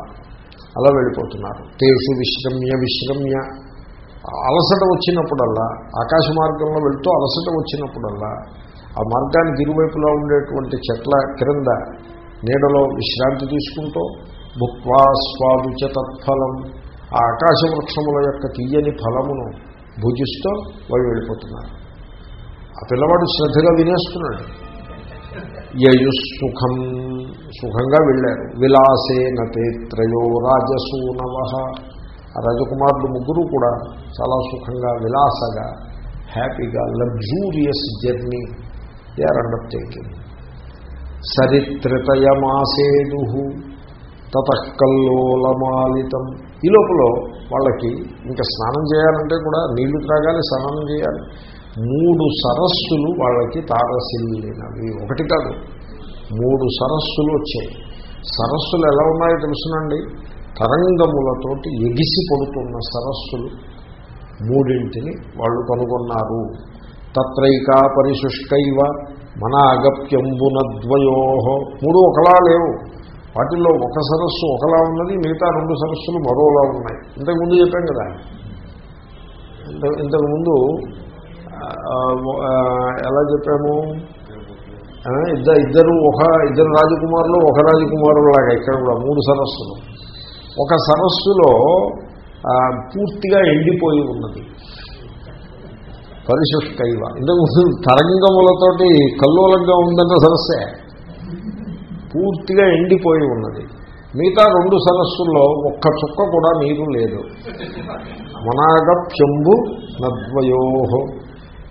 అలా వెళ్ళిపోతున్నారు. తేసు విశ్రమ్య విశ్రమ్య. అలసట వచ్చినప్పుడల్లా ఆకాశ మార్గంలో వెళ్తూ అలసట వచ్చినప్పుడల్లా ఆ మార్గానికి ఇరువైపులా ఉండేటువంటి చెట్ల క్రింద నీడలో విశ్రాంతి తీసుకుంటూ భుక్వా స్వాదుచ తత్ఫలం. ఆ ఆకాశ వృక్షముల యొక్క తీయని ఫలమును భుజిస్తూ వాళ్ళు వెళ్ళిపోతున్నారు. ఆ పిల్లవాడు శ్రద్ధగా వినేస్తున్నాడు. యయుసుఖం సుఖంగా వెళ్ళారు. విలాసేన తేత్రయో రాజసూనవ. ఆ రాజకుమారులు ముగ్గురు కూడా చాలా సుఖంగా విలాసగా హ్యాపీగా luxurious journey. They are undertaking. సరిత్రితయమాసేదు తతకల్లోలమాలితం ఈ లోపల వాళ్ళకి ఇంకా స్నానం చేయాలంటే కూడా నీళ్ళు త్రాగాలి స్నానం చేయాలి. మూడు సరస్సులు వాళ్ళకి తారసిల్లినవి. ఒకటి కాదు మూడు సరస్సులు వచ్చాయి. సరస్సులు ఎలా ఉన్నాయో తెలుసునండి. తరంగములతోటి ఎగిసి పడుతున్న సరస్సులు మూడింటిని వాళ్ళు కనుగొన్నారు. తత్రైకా పరిశుష్కైవ మన అగప్యంబునద్వయో మూడు ఒకలా లేవు. వాటిల్లో ఒక సరస్సు ఒకలా ఉన్నది మిగతా రెండు సరస్సులు మరోలా ఉన్నాయి. ఇంతకుముందు చెప్పాం కదా. ఇంతకుముందు ఎలా చెప్పాము? ఇద్దరు ఇద్దరు ఒక ఇద్దరు రాజకుమారులు ఒక రాజకుమారులు లాగా ఇక్కడ కూడా మూడు సరస్సులు. ఒక సరస్సులో పూర్తిగా ఎండిపోయి ఉన్నది. పరిశుష్కైవ. ఇంతకుముందు తరంగములతోటి కల్లోలంగా ఉందన్న సరస్సే. పూర్తిగా ఎండిపోయి ఉన్నది. మిగతా రెండు సరస్సుల్లో ఒక్క చుక్క కూడా నీరు లేదు. మనాగప్యంబు నద్వయో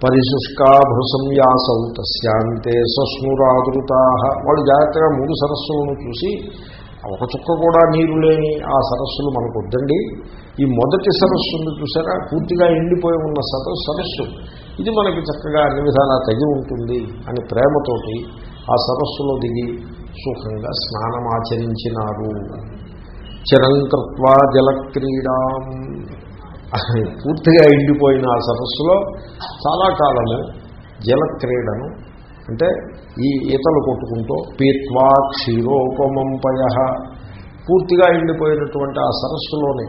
పరిశుష్కాభృసంయాసౌ తస్యాంతే సస్నురాదృతా. వాళ్ళు జాగ్రత్తగా మూడు సరస్సులను చూసి ఒక చుక్క కూడా నీరు లేని ఆ సరస్సులు మనకు వద్దండి ఈ మొదటి సరస్సును చూసారా? పూర్తిగా ఎండిపోయి ఉన్న సరస్సు సరస్సు. ఇది మనకి చక్కగా అన్ని విధాలా తగి ఉంటుంది అని ప్రేమతోటి ఆ సరస్సులో దిగి సుఖంగా స్నానమాచరించినారు చిరంకృత్వా జలక్రీడా. పూర్తిగా ఎండిపోయిన ఆ సరస్సులో చాలా కాలము జలక్రీడను. అంటే ఈ ఈతలు కొట్టుకుంటూ పీత్వా క్షీరోపమంపయ. పూర్తిగా ఎండిపోయినటువంటి ఆ సరస్సులోని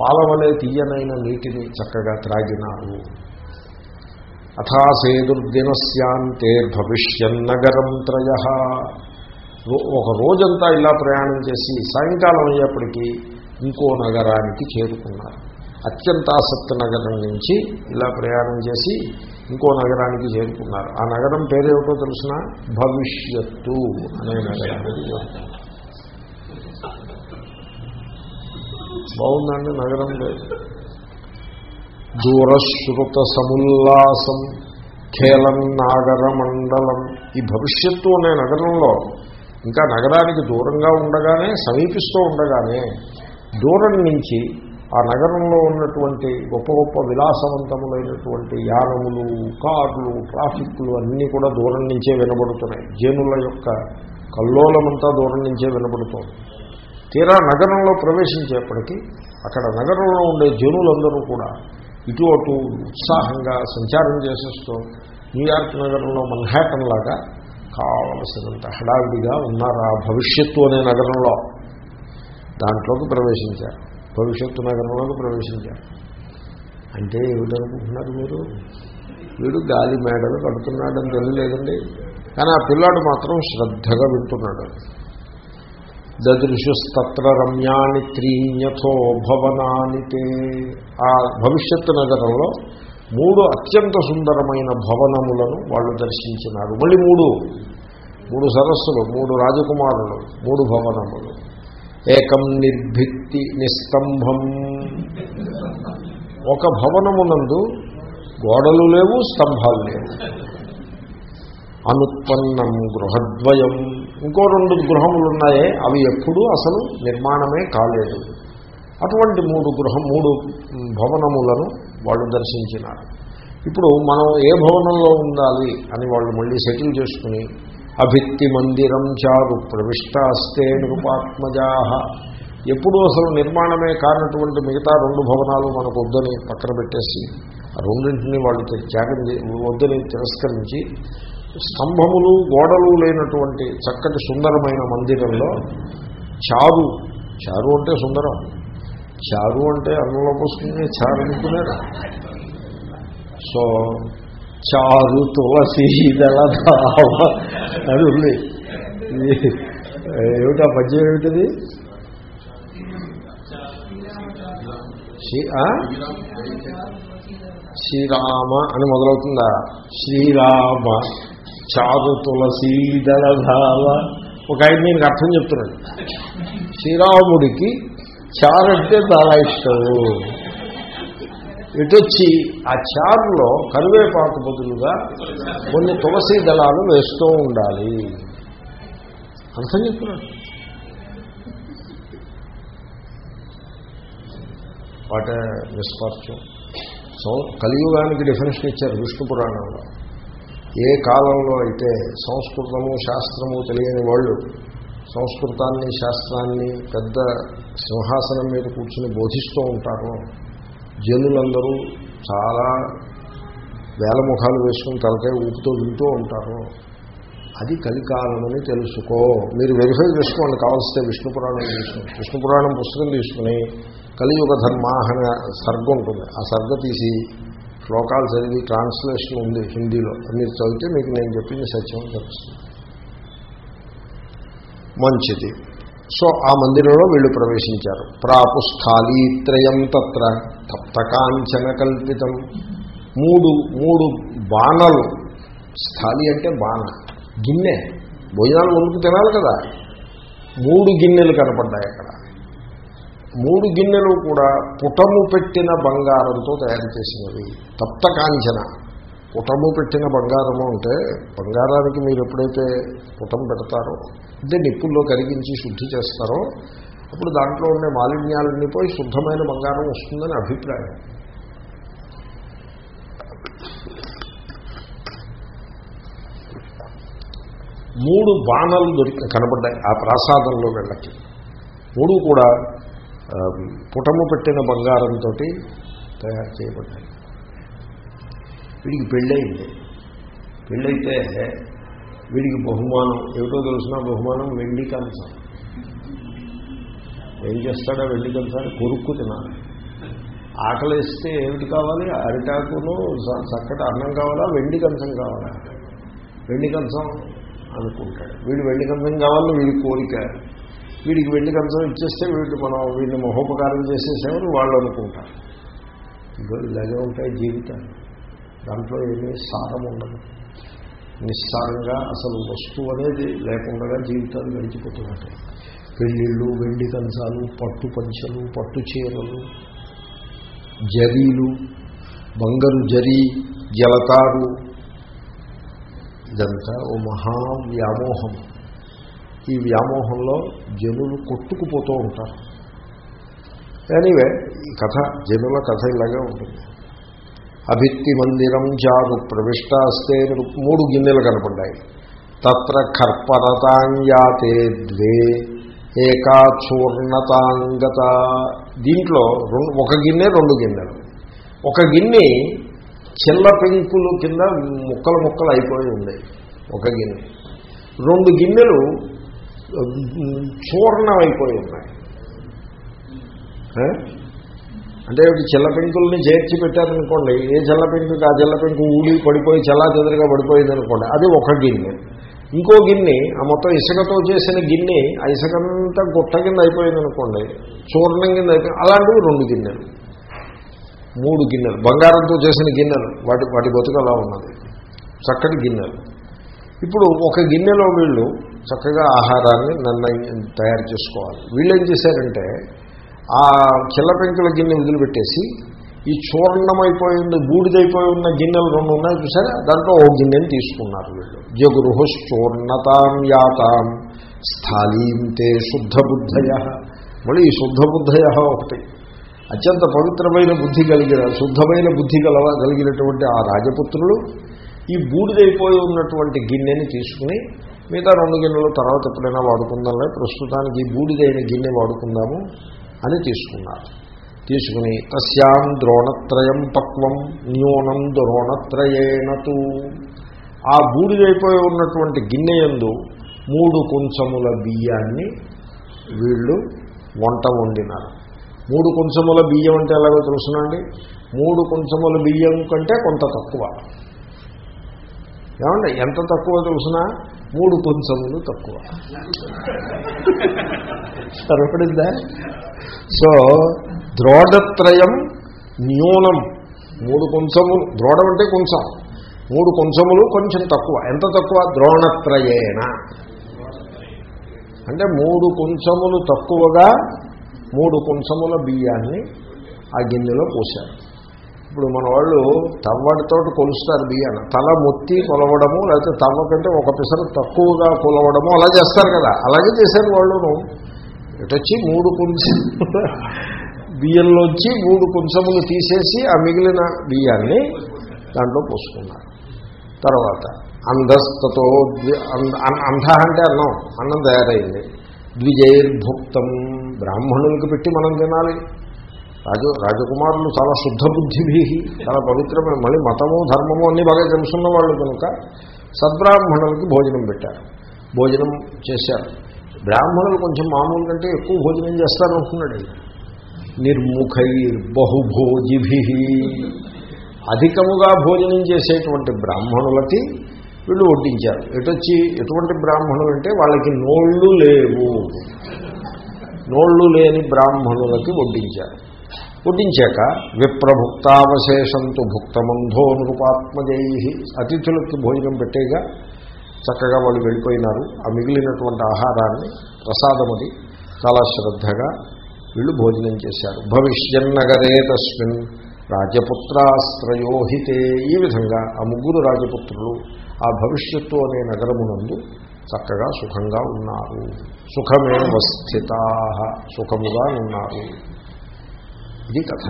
పాలవలే తీయనైన నీటిని చక్కగా త్రాగినారు అథాసేదుర్దినస్యాంతే భవిష్యన్నగరం త్రయ. ఒక రోజంతా ఇలా ప్రయాణం చేసి సాయంకాలం అయ్యేప్పటికీ ఇంకో నగరానికి చేరుకున్నారు. అత్యంత ఆసక్తి నగరం నుంచి ఇలా ప్రయాణం చేసి ఇంకో నగరానికి చేరుకున్నారు. ఆ నగరం పేరేమిటో తెలిసిన? భవిష్యత్తు అనే నగరం. బాగుందండి నగరం లేదు దూరశ్రుత సముల్లాసం ఖేలం నాగర మండలం ఈ భవిష్యత్తు అనే నగరంలో ఇంకా నగరానికి దూరంగా ఉండగానే సమీపిస్తూ ఉండగానే దూరం నుంచి ఆ నగరంలో ఉన్నటువంటి గొప్ప గొప్ప విలాసవంతములైనటువంటి యానములు కార్లు ట్రాఫిక్లు అన్నీ కూడా దూరం నుంచే వినబడుతున్నాయి. జనుల యొక్క కల్లోలమంతా దూరం నుంచే వినబడుతోంది. తీరా నగరంలో ప్రవేశించేప్పటికీ అక్కడ నగరంలో ఉండే జనులందరూ కూడా ఇటు అటు ఉత్సాహంగా సంచారం చేసేస్తూ న్యూయార్క్ నగరంలో మన్హాటన్ లాగా కావలసినంత హడావిడిగా ఉన్నారు ఆ భవిష్యత్తు అనే నగరంలో? దాంట్లోకి ప్రవేశించారు. భవిష్యత్తు నగరంలోకి ప్రవేశించారు. అంటే ఏమిటనుకుంటున్నారు మీరు? వీడు గాలి మేడలు కడుతున్నాడని తెలియలేదండి. కానీ ఆ పిల్లాడు మాత్రం శ్రద్ధగా వింటున్నాడు. దదృశుస్తత్ర రమ్యాని త్రీన్యథో భవనాని ఆ భవిష్యత్తు నగరంలో మూడు అత్యంత సుందరమైన భవనములను వాళ్ళు దర్శించినారు. మళ్ళీ మూడు. మూడు సరస్సులు మూడు రాజకుమారులు మూడు భవనములు. ఏకం నిర్భిత్తి నిస్తంభం. ఒక భవనమునందు గోడలు లేవు స్తంభాలు లేవు. అనుత్పన్నం గృహద్వయం. ఇంకో రెండు గృహములు ఉన్నాయే అవి ఎప్పుడూ అసలు నిర్మాణమే కాలేదు. అటువంటి మూడు గృహం మూడు భవనములను వాళ్ళు దర్శించినారు. ఇప్పుడు మనం ఏ భవనంలో ఉండాలి అని వాళ్ళు మళ్ళీ సెటిల్ చేసుకుని అభిత్తి మందిరం చారు ప్రవిష్టాస్తే నిరుపాత్మజాహ ఎప్పుడు అసలు నిర్మాణమే కానటువంటి మిగతా రెండు భవనాలు మనకు వద్దని పక్కన పెట్టేసి ఆ రెండింటినీ వాళ్ళు త్యాగం వద్దని తిరస్కరించి స్తంభములు గోడలు లేనటువంటి చక్కటి సుందరమైన మందిరంలో చారు చారు అంటే సుందరం. చారు అంటే అన్నంలో పోసుకుని చారు అనుకున్నారు సో చారు తులసి అది ఉంది. ఏమిటా పద్యం ఏమిటిది? శ్రీరామ అని మొదలవుతుందా? శ్రీరామ చారు తులసి ఒక ఆయన నేను అర్థం చెప్తున్నాడు శ్రీరాముడికి చారంటే చాలా ఇష్టము ఇటొచ్చి ఆ చారులో కరివేపాకు బదులుగా కొన్ని తులసి దళాలు వేస్తూ ఉండాలి. అర్థం చెప్తున్నాడు వాట్ నిస్వార్థ్యం సో కలియుగానికి డెఫినేషన్ ఇచ్చారు విష్ణు పురాణంలో. ఏ కాలంలో అయితే సంస్కృతము శాస్త్రము తెలియని వాళ్ళు సంస్కృతాన్ని శాస్త్రాన్ని పెద్ద సింహాసనం మీద కూర్చుని బోధిస్తూ ఉంటారో. జనులందరూ చాలా వేలముఖాలు వేసుకుని తలకాయ ఊపుతో వింటూ ఉంటారు. అది కలికాలమని తెలుసుకో. మీరు వెరిఫై చేసుకోండి. కావాల్సితే విష్ణు పురాణం తీసుకుని విష్ణు పురాణం పుస్తకం తీసుకుని కలియుగ ధర్మ అనే సర్గ ఉంటుంది. ఆ సర్గ తీసి శ్లోకాలు చదివి ట్రాన్స్లేషన్ ఉంది హిందీలో. మీరు చదివితే మీకు నేను చెప్పింది సత్యం తెలుస్తుంది. మంచిది. సో ఆ మందిరంలో వీళ్ళు ప్రవేశించారు. ప్రాపుస్థాళీత్రయం తత్ర తప్తకాంచన కల్పితం. మూడు మూడు బాణలు. స్థాళి అంటే బాణ గిన్నె. భోజనాలు ముందుకు తినాలి కదా. మూడు గిన్నెలు కనపడ్డాయి అక్కడ. మూడు గిన్నెలు కూడా పుటము పెట్టిన బంగారంతో తయారు చేసినవి. తప్త కాంచన పుటము పెట్టిన బంగారము అంటే బంగారానికి మీరు ఎప్పుడైతే పుటం పెడతారో అంటే నిప్పుల్లో కరిగించి శుద్ధి చేస్తారో అప్పుడు దాంట్లో ఉండే మాలిన్యాలన్నీ పోయి శుద్ధమైన బంగారం వస్తుందని అభిప్రాయం. మూడు బాణాలు దొరికి కనబడ్డాయి ఆ ప్రాసాదంలో వెళ్ళకి. మూడు కూడా పుటము పెట్టిన బంగారంతో తయారు చేయబడ్డాయి. వీడికి పెళ్ళయింది. పెళ్ళైతే వీడికి బహుమానం ఏమిటో తెలిసిన బహుమానం? వెండి కంచం. ఏం చేస్తాడా వెండి కంచాన్ని? కొరుక్కు తినాలి. ఆకలిస్తే ఏమిటి కావాలి? అరిటాకును చక్కటి అన్నం కావాలా? వెండి కంచం కావాలా? వెండి కంచం అనుకుంటాడు. వీడు వెండి కంచం కావాలని వీడి కోరిక. వీడికి వెండి కంచం ఇచ్చేస్తే వీడు మనం వీడిని మహోపకారం చేసేసామని వాళ్ళు అనుకుంటారు. ఇలాగే ఉంటాయి జీవితాన్ని దాంట్లో ఏమీ సారం ఉండదు. నిస్సారంగా అసలు వస్తువు అనేది లేకుండా జీవితాలు గడిచిపోతున్నట్టు పెళ్ళిళ్ళు వెండి కంచాలు పట్టు పంచలు పట్టు చీరలు జరీలు బంగారు జరీ జలతారు ఇదంతా ఓ మహా వ్యామోహం. ఈ వ్యామోహంలో జనులు కొట్టుకుపోతూ ఉంటారు. ఎనీవే ఈ కథ జనుల కథ ఇలాగే ఉంటుంది. అభిత్తి మందిరం జారు ప్రవిష్టాస్తే మూడు గిన్నెలు కనపడ్డాయి. తత్ర కర్పరతాంయాతే ద్వే ఏకా చూర్ణతాంగత దీంట్లో రెండు ఒక గిన్నె రెండు గిన్నెలు. ఒక గిన్నె చిల్ల పెంకులు కింద ముక్కలు ముక్కలు అయిపోయి ఉన్నాయి ఒక గిన్నె. రెండు గిన్నెలు చూర్ణం అయిపోయి ఉన్నాయి. అంటే ఇప్పుడు చిల్ల పెంకుల్ని చేర్చి పెట్టారనుకోండి ఏ చిల్ల ఆ చిల్ల పెంకు ఊడి పడిపోయి చల్లా చెదరుగా పడిపోయింది అనుకోండి అది ఒక గిన్నె. ఇంకో గిన్నె ఆ మొత్తం ఇసుకతో చేసిన గిన్నె ఆ ఇసుకంతా గుట్ట కింద అయిపోయింది అనుకోండి చూర్ణం కింద అయిపోయింది అలాంటివి రెండు గిన్నెలు. మూడు గిన్నెలు బంగారంతో చేసిన గిన్నెలు వాటి వాటి బతుకు అలా ఉన్నది. చక్కటి గిన్నెలు. ఇప్పుడు ఒక గిన్నెలో వీళ్ళు చక్కగా ఆహారాన్ని నన్ను తయారు చేసుకోవాలి. వీళ్ళు ఏం చేశారంటే ఆ చిల్ల పెంకుల గిన్నె వదిలిపెట్టేసి ఈ చూర్ణమైపోయింది బూడిదైపోయి ఉన్న గిన్నెలు రెండు ఉన్నాయి చూసారా? దాంట్లో ఓ గిన్నెని తీసుకున్నారు వీళ్ళు. జగృహశ్చూర్ణతాం యాతాం స్థాళీం తే శుద్ధబుద్ధయ. మళ్ళీ ఈ శుద్ధబుద్ధయ ఒకటి. అత్యంత పవిత్రమైన బుద్ధి కలిగిన శుద్ధమైన బుద్ధి గల కలిగినటువంటి ఆ రాజపుత్రులు ఈ బూడిదైపోయి ఉన్నటువంటి గిన్నెని తీసుకుని మిగతా రెండు గిన్నెలు తర్వాత ఎప్పుడైనా వాడుకుందాం ప్రస్తుతానికి ఈ బూడిదైన గిన్నె వాడుకుందాము. అని తీసుకున్నారు. తీసుకుని తస్యాం ద్రోణత్రయం పక్వం న్యూనం ద్రోణత్రయేనతు ఆ బూడిదైపోయి ఉన్నటువంటి గిన్నె యందు మూడు కుంచముల బియ్యాన్ని వీళ్ళు వంట వండినారు. మూడు కుంచముల బియ్యం అంటే ఎలాగో తెలుసునండి? మూడు కుంచముల బియ్యం కంటే కొంత తక్కువ. ఏమంటే ఎంత తక్కువ చూసినా మూడు కొంచెములు తక్కువ. సరిపడిందా? సో ద్రోడత్రయం న్యూనం. మూడు కొంచెములు ద్రోడం అంటే కొంచెం. మూడు కొంచెములు కొంచెం తక్కువ. ఎంత తక్కువ? ద్రోణత్రయేణ. అంటే మూడు కొంచెములు తక్కువగా మూడు కొంచెముల బియ్యాన్ని ఆ గిన్నెలో పోశారు. ఇప్పుడు మన వాళ్ళు తవ్వడితో కొలుస్తారు బియ్యాన్ని తల మొత్తి కొలవడము లేకపోతే తవ్వ కంటే ఒక పిసర తక్కువగా కొలవడము అలా చేస్తారు కదా. అలాగే చేశారు వాళ్ళును. ఇటొచ్చి మూడు కొంచెం బియ్యంలోంచి మూడు కొంచెములు తీసేసి ఆ మిగిలిన బియ్యాన్ని దాంట్లో పోసుకున్నారు. తర్వాత అంధస్తతో అంధ అంటే అన్నం. అన్నం తయారైంది. ద్విజైర్భుక్తం బ్రాహ్మణులకు పెట్టి మనం తినాలి. రాజు రాజకుమారులు చాలా శుద్ధ బుద్ధిభి చాలా పవిత్రమైన మళ్ళీ మతము ధర్మము అన్నీ బాగా తెలుసున్న వాళ్ళు కనుక సద్బ్రాహ్మణులకి భోజనం పెట్టారు. భోజనం చేశారు. బ్రాహ్మణులు కొంచెం మామూలు కంటే ఎక్కువ భోజనం చేస్తారనుకున్నాడు ఈయన. నిర్ముఖైర్ బహుభోజిభి అధికముగా భోజనం చేసేటువంటి బ్రాహ్మణులకి వీళ్ళు వడ్డించారు. ఎటొచ్చి ఎటువంటి బ్రాహ్మణులు అంటే వాళ్ళకి నోళ్ళు లేవు. నోళ్ళు లేని బ్రాహ్మణులకి వడ్డించారు. వడ్డించాక విప్రభుక్తావశేషంతో భుక్తమంధో నృపాత్మజై అతిథులకి భోజనం పెట్టేగా చక్కగా వాళ్ళు వెళ్ళిపోయినారు. ఆ మిగిలినటువంటి ఆహారాన్ని ప్రసాదముది. చాలా శ్రద్ధగా వీళ్ళు భోజనం చేశారు. భవిష్యన్నగరే తస్మిన్ రాజపుత్రాశ్రయోహితే ఈ విధంగా ఆ ముగ్గురు రాజపుత్రులు ఆ భవిష్యత్తు అనే నగరమునందు చక్కగా సుఖంగా ఉన్నారు. సుఖమే వస్థితా సుఖముగా ఉన్నారు. ఇది కథ